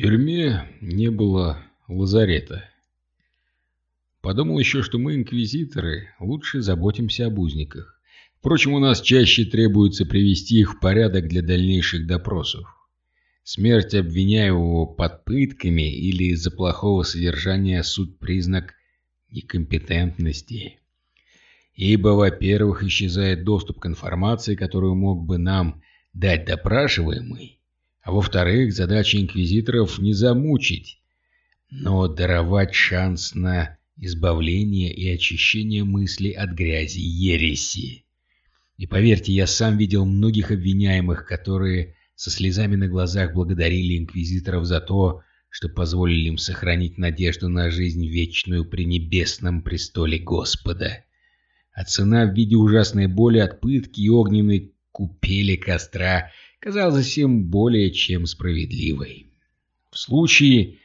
тюрьме не было лазарета. Подумал еще, что мы, инквизиторы, лучше заботимся об узниках. Впрочем, у нас чаще требуется привести их в порядок для дальнейших допросов. Смерть обвиняемого под пытками или из-за плохого содержания суть признак некомпетентности. Ибо, во-первых, исчезает доступ к информации, которую мог бы нам дать допрашиваемый, во-вторых, задача инквизиторов не замучить, но даровать шанс на избавление и очищение мыслей от грязи ереси. И поверьте, я сам видел многих обвиняемых, которые со слезами на глазах благодарили инквизиторов за то, что позволили им сохранить надежду на жизнь вечную при небесном престоле Господа. А цена в виде ужасной боли от пытки и огненной купели костра казалась им более чем справедливой. В случае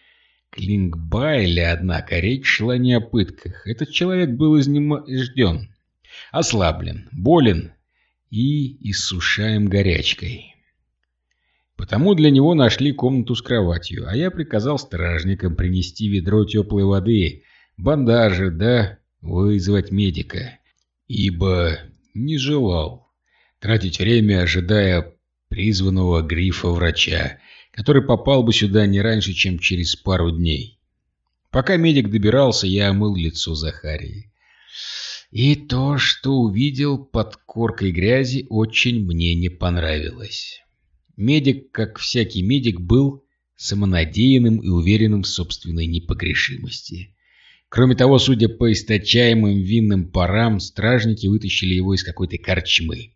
Клингбайля, однако, речь шла не о пытках. Этот человек был изнеможден, ослаблен, болен и иссушаем горячкой. Потому для него нашли комнату с кроватью, а я приказал стражникам принести ведро теплой воды, бандажи, да вызвать медика, ибо не желал тратить время, ожидая призванного грифа врача, который попал бы сюда не раньше, чем через пару дней. Пока медик добирался, я омыл лицо Захарии. И то, что увидел под коркой грязи, очень мне не понравилось. Медик, как всякий медик, был самонадеянным и уверенным в собственной непогрешимости. Кроме того, судя по источаемым винным парам, стражники вытащили его из какой-то корчмы.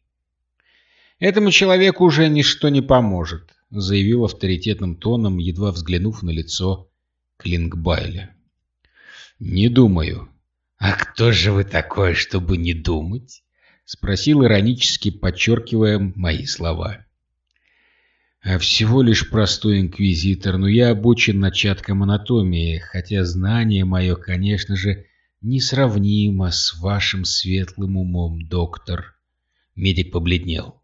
«Этому человеку уже ничто не поможет», — заявил авторитетным тоном, едва взглянув на лицо Клингбайля. «Не думаю». «А кто же вы такой, чтобы не думать?» — спросил иронически, подчеркивая мои слова. «А всего лишь простой инквизитор, но я обучен начаткам анатомии, хотя знание мое, конечно же, несравнимо с вашим светлым умом, доктор». Медик побледнел.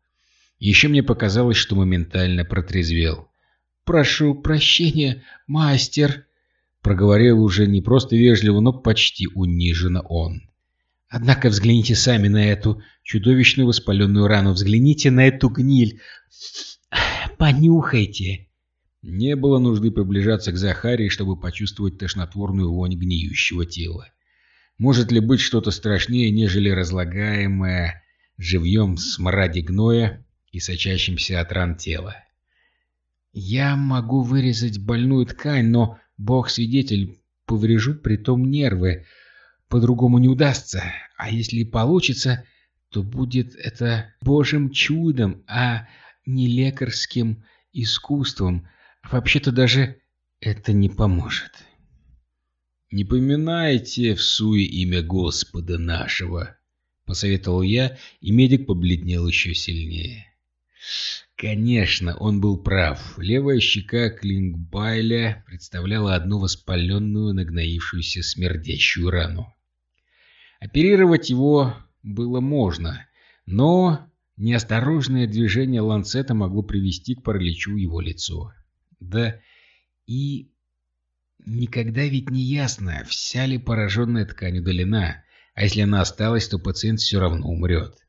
Еще мне показалось, что моментально протрезвел. «Прошу прощения, мастер!» Проговорил уже не просто вежливо, но почти униженно он. «Однако взгляните сами на эту чудовищную воспаленную рану, взгляните на эту гниль, понюхайте!» Не было нужды приближаться к Захарии, чтобы почувствовать тошнотворную вонь гниющего тела. Может ли быть что-то страшнее, нежели разлагаемое живьем смради гноя и сочащимся от ран тела. «Я могу вырезать больную ткань, но, бог-свидетель, поврежу притом нервы. По-другому не удастся. А если получится, то будет это божьим чудом, а не лекарским искусством. Вообще-то даже это не поможет». «Не поминайте в суе имя Господа нашего», — посоветовал я, и медик побледнел еще сильнее. Конечно, он был прав. Левая щека Клингбайля представляла одну воспаленную, нагноившуюся смердящую рану. Оперировать его было можно, но неосторожное движение ланцета могло привести к параличу его лицо. Да и никогда ведь не ясно, вся ли пораженная ткань удалена, а если она осталась, то пациент все равно умрет.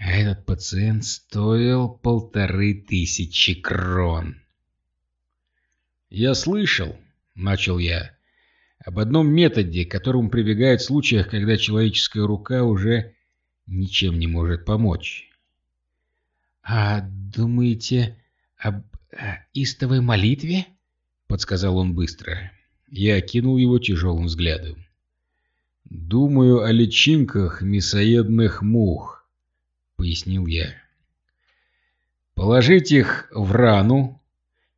А этот пациент стоил полторы тысячи крон. «Я слышал», — начал я, — «об одном методе, к которому прибегают в случаях, когда человеческая рука уже ничем не может помочь». «А думаете об а, истовой молитве?» — подсказал он быстро. Я окинул его тяжелым взглядом. «Думаю о личинках мясоедных мух» пояснил я. Положить их в рану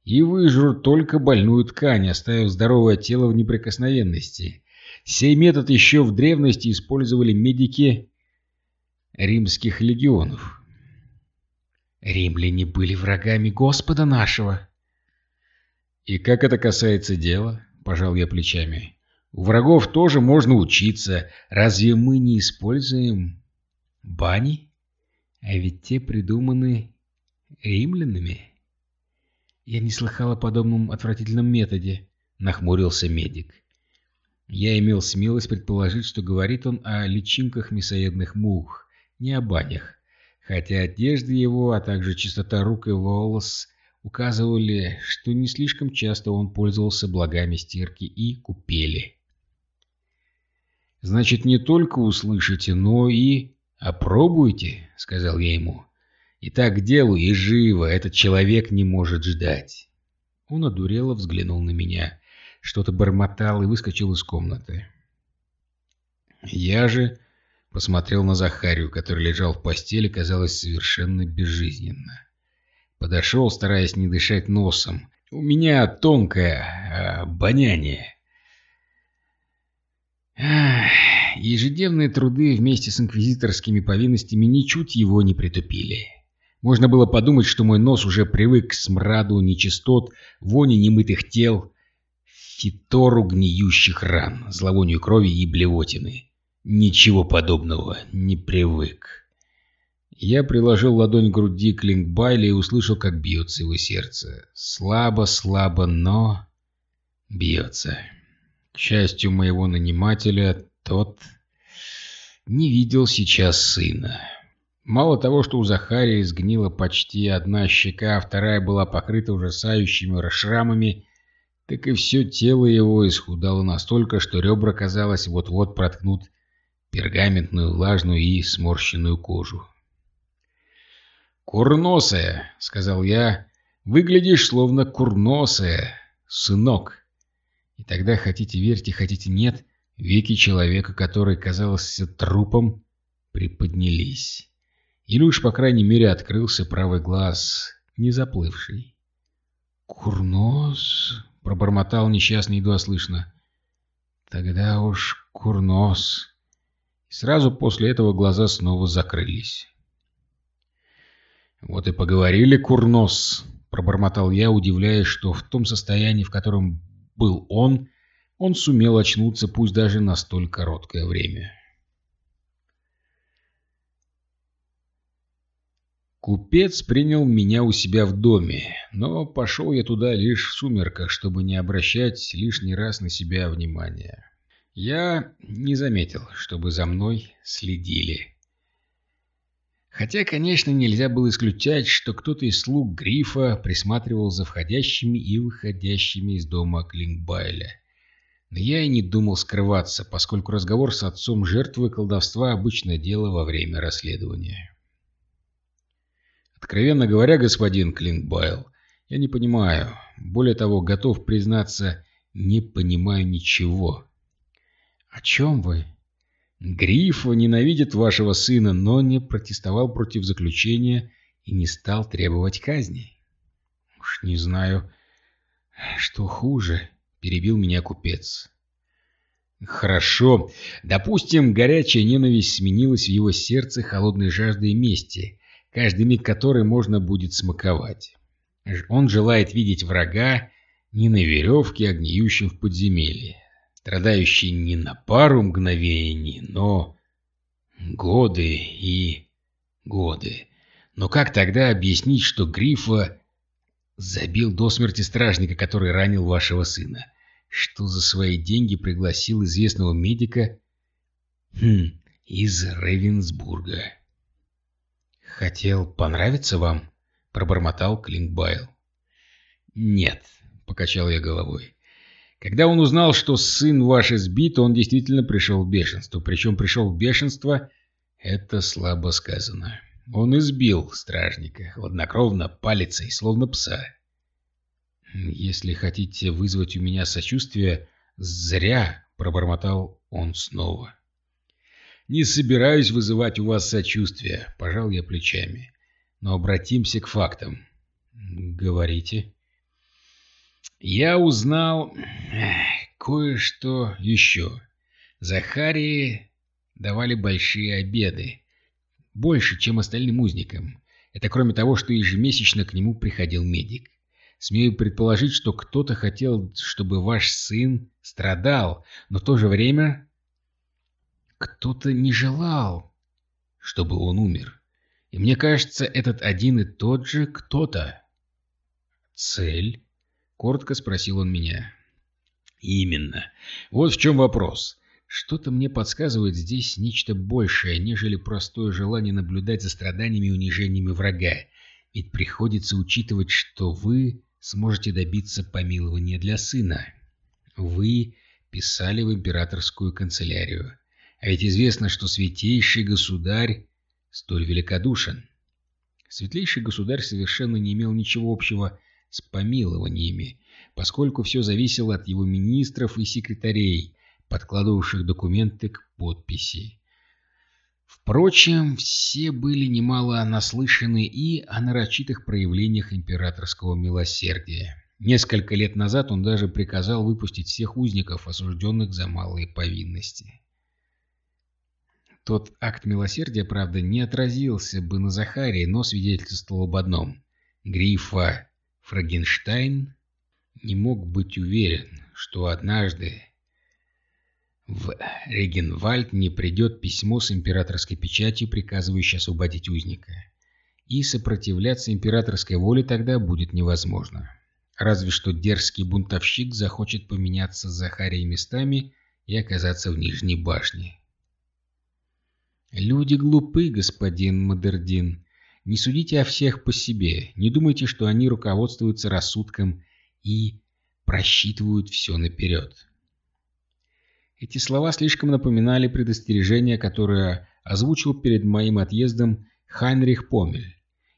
и выжрут только больную ткань, оставив здоровое тело в неприкосновенности. Сей метод еще в древности использовали медики римских легионов. Римляне были врагами Господа нашего. И как это касается дела, пожал я плечами. У врагов тоже можно учиться. Разве мы не используем бани? А ведь те придуманы римлянами. «Я не слыхал о подобном отвратительном методе», — нахмурился медик. Я имел смелость предположить, что говорит он о личинках мясоедных мух, не о банях, хотя одежда его, а также чистота рук и волос указывали, что не слишком часто он пользовался благами стирки и купели. «Значит, не только услышите, но и опробуйте», — сказал я ему. «Итак, к делу и живо, этот человек не может ждать». Он одурело взглянул на меня, что-то бормотал и выскочил из комнаты. Я же посмотрел на Захарию, который лежал в постели, казалось, совершенно безжизненно. Подошел, стараясь не дышать носом. У меня тонкое обоняние. Ежедневные труды вместе с инквизиторскими повинностями ничуть его не притупили. Можно было подумать, что мой нос уже привык к смраду нечистот, вони немытых тел, фитору гниющих ран, зловонию крови и блевотины. Ничего подобного не привык. Я приложил ладонь к груди Клингбайля и услышал, как бьется его сердце. Слабо, слабо, но... бьется. К счастью моего нанимателя, тот не видел сейчас сына. Мало того, что у Захария сгнила почти одна щека, а вторая была покрыта ужасающими шрамами, так и все тело его исхудало настолько, что ребра, казалось, вот-вот проткнут пергаментную, влажную и сморщенную кожу. «Курносая», — сказал я, — «выглядишь словно курносая, сынок». И тогда, хотите верьте, хотите нет, веки человека, который казался трупом, приподнялись. Или уж, по крайней мере, открылся правый глаз, не заплывший. «Курнос?» — пробормотал несчастный едва слышно. «Тогда уж курнос». И сразу после этого глаза снова закрылись. «Вот и поговорили, курнос», — пробормотал я, удивляясь, что в том состоянии, в котором был он, он сумел очнуться, пусть даже на столь короткое время. Купец принял меня у себя в доме, но пошел я туда лишь в сумерках, чтобы не обращать лишний раз на себя внимания. Я не заметил, чтобы за мной следили. Хотя, конечно, нельзя было исключать, что кто-то из слуг Грифа присматривал за входящими и выходящими из дома Клингбайля. Я и не думал скрываться, поскольку разговор с отцом жертвы колдовства – обычное дело во время расследования. Откровенно говоря, господин Клинкбайл, я не понимаю, более того, готов признаться, не понимаю ничего. О чем вы? Гриф ненавидит вашего сына, но не протестовал против заключения и не стал требовать казни. Уж не знаю, что хуже, перебил меня купец. Хорошо. Допустим, горячая ненависть сменилась в его сердце холодной жаждой мести, каждый миг которой можно будет смаковать. Он желает видеть врага не на веревке, а гниющим в подземелье, страдающий не на пару мгновений, но годы и годы. Но как тогда объяснить, что Грифа забил до смерти стражника, который ранил вашего сына? Что за свои деньги пригласил известного медика хм, из Рейвенсбурга? «Хотел понравиться вам?» — пробормотал Клинкбайл. «Нет», — покачал я головой. «Когда он узнал, что сын ваш избит, он действительно пришел в бешенство. Причем пришел в бешенство — это слабо сказано. Он избил стражника, хладнокровно, палицей, словно пса. Если хотите вызвать у меня сочувствие, зря», — пробормотал он снова. Не собираюсь вызывать у вас сочувствие, пожал я плечами. Но обратимся к фактам. Говорите. Я узнал кое-что еще. Захарии давали большие обеды. Больше, чем остальным узникам. Это кроме того, что ежемесячно к нему приходил медик. Смею предположить, что кто-то хотел, чтобы ваш сын страдал, но в то же время кто-то не желал, чтобы он умер. И мне кажется, этот один и тот же кто-то «Цель?» — коротко спросил он меня. «Именно. Вот в чем вопрос. Что-то мне подсказывает здесь нечто большее, нежели простое желание наблюдать за страданиями и унижениями врага. Ведь приходится учитывать, что вы сможете добиться помилования для сына. Вы писали в императорскую канцелярию. А ведь известно, что святейший государь столь великодушен. Светлейший государь совершенно не имел ничего общего с помилованиями, поскольку все зависело от его министров и секретарей, подкладывавших документы к подписи. Впрочем, все были немало наслышаны и о нарочитых проявлениях императорского милосердия. Несколько лет назад он даже приказал выпустить всех узников, осужденных за малые повинности. Тот акт милосердия, правда, не отразился бы на Захарии, но свидетельствовал об одном. Грифа Фрагенштайн не мог быть уверен, что однажды в Регенвальд не придет письмо с императорской печатью, приказывающее освободить узника. И сопротивляться императорской воле тогда будет невозможно. Разве что дерзкий бунтовщик захочет поменяться с Захарией местами и оказаться в Нижней башне. Люди глупы, господин Мадердин. Не судите о всех по себе. Не думайте, что они руководствуются рассудком и просчитывают все наперед. Эти слова слишком напоминали предостережение, которое озвучил перед моим отъездом Хайнрих Помель,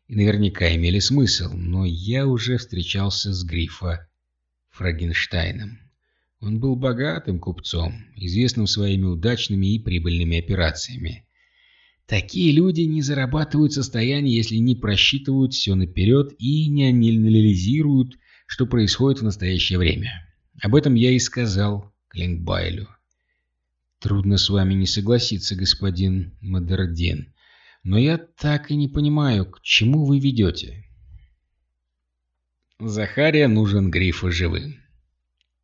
и наверняка имели смысл, но я уже встречался с Грифа Фрагенштайном. Он был богатым купцом, известным своими удачными и прибыльными операциями. Такие люди не зарабатывают состояние, если не просчитывают все наперед и не анализируют, что происходит в настоящее время. Об этом я и сказал Клингбайлю. Трудно с вами не согласиться, господин Мадерден. Но я так и не понимаю, к чему вы ведете. Захария нужен Грифа живым.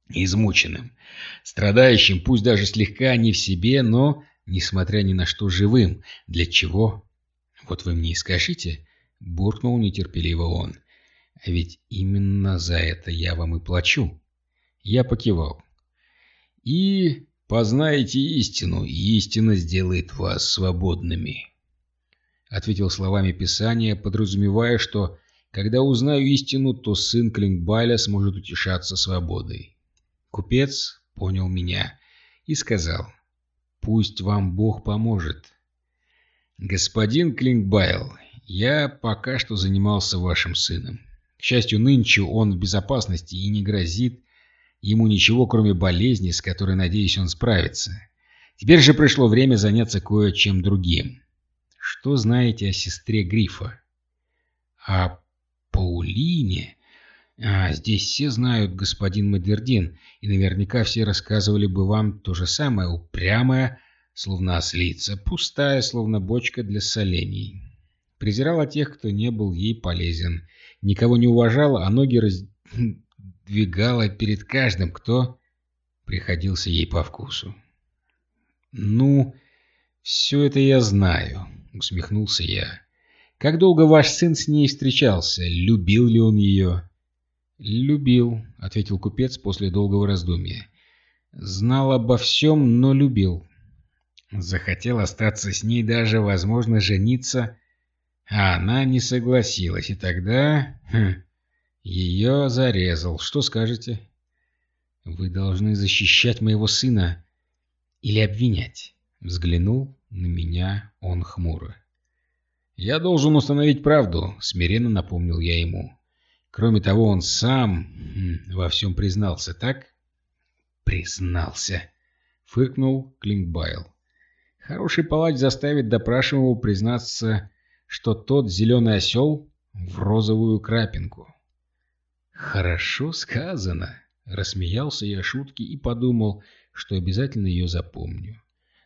Измученным. Страдающим, пусть даже слегка не в себе, но, несмотря ни на что, живым. Для чего? Вот вы мне и скажите, буркнул нетерпеливо он. А ведь именно за это я вам и плачу. Я покивал. И Познаете истину, и истина сделает вас свободными. Ответил словами Писания, подразумевая, что когда узнаю истину, то сын Клингбаля сможет утешаться свободой. Купец понял меня и сказал, «Пусть вам Бог поможет». «Господин Клингбайл, я пока что занимался вашим сыном. К счастью, нынче он в безопасности и не грозит ему ничего, кроме болезни, с которой, надеюсь, он справится. Теперь же пришло время заняться кое-чем другим. Что знаете о сестре Грифа? О Паулине? А, здесь все знают господин Мадердин, и наверняка все рассказывали бы вам то же самое, упрямая, словно ослица, пустая, словно бочка для солений. Презирала тех, кто не был ей полезен, никого не уважала, а ноги раз двигала перед каждым, кто приходился ей по вкусу. «Ну, все это я знаю», — усмехнулся я. «Как долго ваш сын с ней встречался? Любил ли он ее?» «Любил», — ответил купец после долгого раздумья. «Знал обо всем, но любил. Захотел остаться с ней даже, возможно, жениться, а она не согласилась, и тогда... Хм, ее зарезал. Что скажете? Вы должны защищать моего сына или обвинять. Взглянул на меня он хмуро. «Я должен установить правду», — смиренно напомнил я ему. Кроме того, он сам во всем признался, так? «Признался», — фыркнул Клингбайл. «Хороший палач заставит допрашиваемого признаться, что тот зеленый осел в розовую крапинку». «Хорошо сказано!» Рассмеялся я шутки и подумал, что обязательно ее запомню.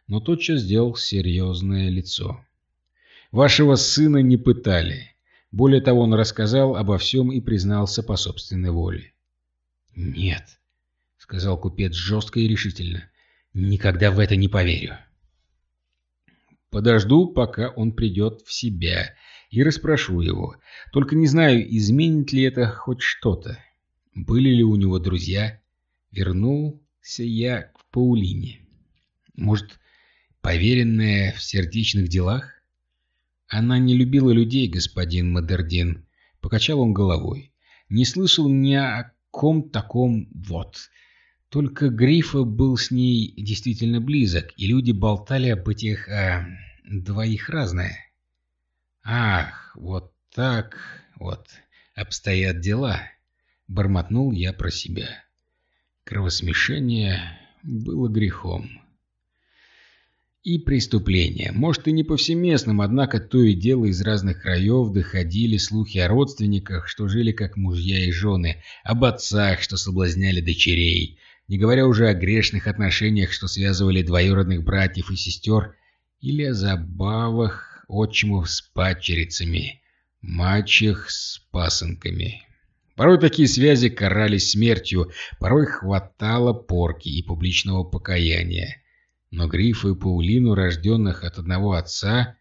Но тотчас сделал серьезное лицо. «Вашего сына не пытали. Более того, он рассказал обо всем и признался по собственной воле». «Нет», — сказал купец жестко и решительно, — «никогда в это не поверю». «Подожду, пока он придет в себя, и расспрошу его. Только не знаю, изменит ли это хоть что-то. Были ли у него друзья? Вернулся я к Паулине. Может, поверенная в сердечных делах? Она не любила людей, господин Мадердин. Покачал он головой. Не слышал ни о ком таком вот. Только Грифа был с ней действительно близок, и люди болтали об этих э, двоих разное. Ах, вот так вот обстоят дела, бормотнул я про себя. Кровосмешение было грехом. И преступление. Может, и не повсеместным, однако то и дело из разных краев доходили слухи о родственниках, что жили как мужья и жены, об отцах, что соблазняли дочерей, не говоря уже о грешных отношениях, что связывали двоюродных братьев и сестер, или о забавах отчимов с падчерицами, мачех с пасынками. Порой такие связи карались смертью, порой хватало порки и публичного покаяния. Но Грифа и Паулину, рожденных от одного отца,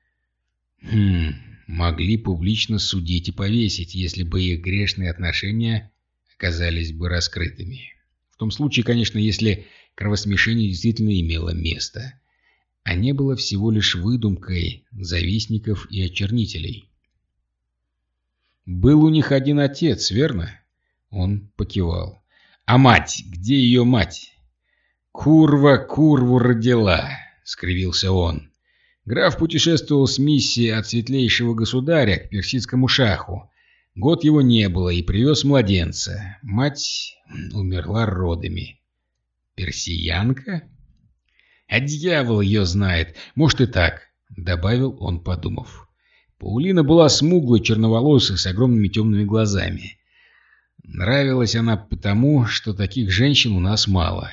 хм, могли публично судить и повесить, если бы их грешные отношения оказались бы раскрытыми. В том случае, конечно, если кровосмешение действительно имело место, а не было всего лишь выдумкой завистников и очернителей. «Был у них один отец, верно?» Он покивал. «А мать? Где ее мать?» «Курва курву родила!» — скривился он. Граф путешествовал с миссией от светлейшего государя к персидскому шаху, Год его не было, и привез младенца. Мать умерла родами. Персиянка? А дьявол ее знает. Может и так, добавил он, подумав. Паулина была смуглой, черноволосой, с огромными темными глазами. Нравилась она потому, что таких женщин у нас мало.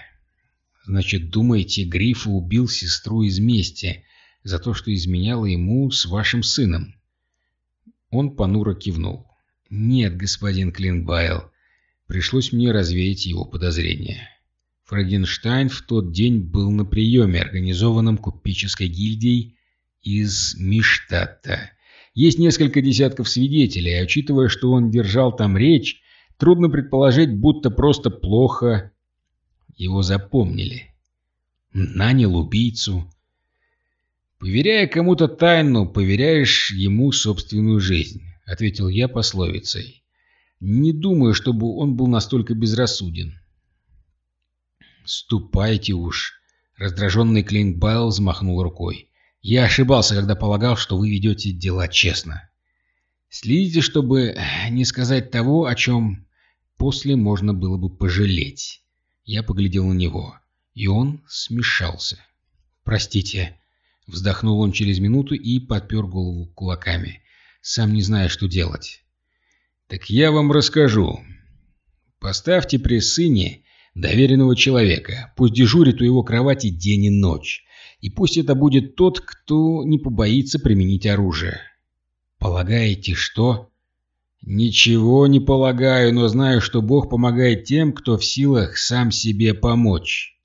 Значит, думаете, Грифа убил сестру из мести за то, что изменяла ему с вашим сыном? Он понуро кивнул. «Нет, господин Клинбайл». Пришлось мне развеять его подозрения. Фрагенштайн в тот день был на приеме, организованном купеческой гильдией из Миштадта. Есть несколько десятков свидетелей, а учитывая, что он держал там речь, трудно предположить, будто просто плохо его запомнили. Нанял убийцу. Поверяя кому-то тайну, поверяешь ему собственную жизнь ответил я пословицей. Не думаю, чтобы он был настолько безрассуден. «Ступайте уж!» Раздраженный Клинкбайл взмахнул рукой. «Я ошибался, когда полагал, что вы ведете дела честно. Следите, чтобы не сказать того, о чем после можно было бы пожалеть». Я поглядел на него, и он смешался. «Простите», — вздохнул он через минуту и подпер голову кулаками сам не зная, что делать. «Так я вам расскажу. Поставьте при сыне доверенного человека, пусть дежурит у его кровати день и ночь, и пусть это будет тот, кто не побоится применить оружие. Полагаете, что...» «Ничего не полагаю, но знаю, что Бог помогает тем, кто в силах сам себе помочь».